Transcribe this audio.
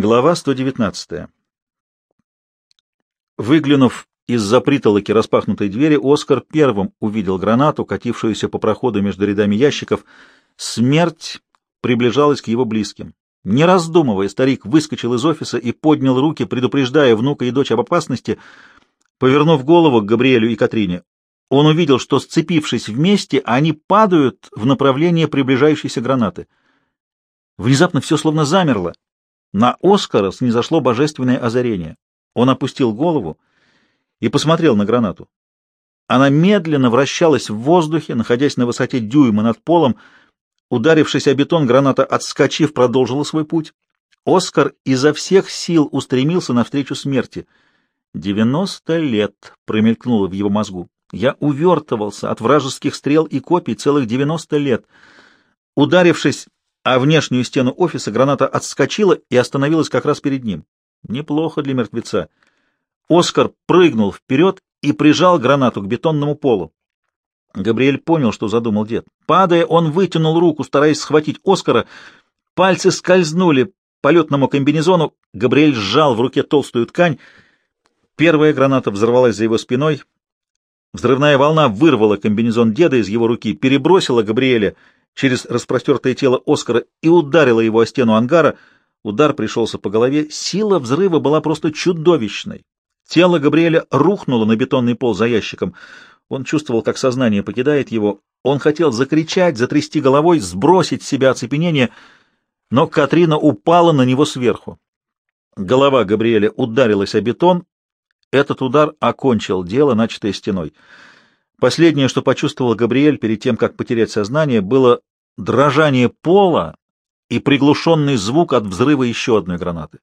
Глава 119. Выглянув из-за притолоки распахнутой двери, Оскар первым увидел гранату, катившуюся по проходу между рядами ящиков. Смерть приближалась к его близким. Не раздумывая, старик выскочил из офиса и поднял руки, предупреждая внука и дочь об опасности. Повернув голову к Габриэлю и Катрине, он увидел, что, сцепившись вместе, они падают в направлении приближающейся гранаты. Внезапно все словно замерло. На Оскара снизошло божественное озарение. Он опустил голову и посмотрел на гранату. Она медленно вращалась в воздухе, находясь на высоте дюйма над полом. Ударившись о бетон, граната, отскочив, продолжила свой путь. Оскар изо всех сил устремился навстречу смерти. «Девяносто лет!» — промелькнуло в его мозгу. «Я увертывался от вражеских стрел и копий целых девяносто лет». Ударившись а внешнюю стену офиса граната отскочила и остановилась как раз перед ним. Неплохо для мертвеца. Оскар прыгнул вперед и прижал гранату к бетонному полу. Габриэль понял, что задумал дед. Падая, он вытянул руку, стараясь схватить Оскара. Пальцы скользнули по летному комбинезону. Габриэль сжал в руке толстую ткань. Первая граната взорвалась за его спиной. Взрывная волна вырвала комбинезон деда из его руки, перебросила Габриэля через распростертое тело Оскара и ударила его о стену ангара. Удар пришелся по голове. Сила взрыва была просто чудовищной. Тело Габриэля рухнуло на бетонный пол за ящиком. Он чувствовал, как сознание покидает его. Он хотел закричать, затрясти головой, сбросить с себя оцепенение, но Катрина упала на него сверху. Голова Габриэля ударилась о бетон. Этот удар окончил дело, начатое стеной. Последнее, что почувствовал Габриэль перед тем, как потерять сознание, было дрожание пола и приглушенный звук от взрыва еще одной гранаты.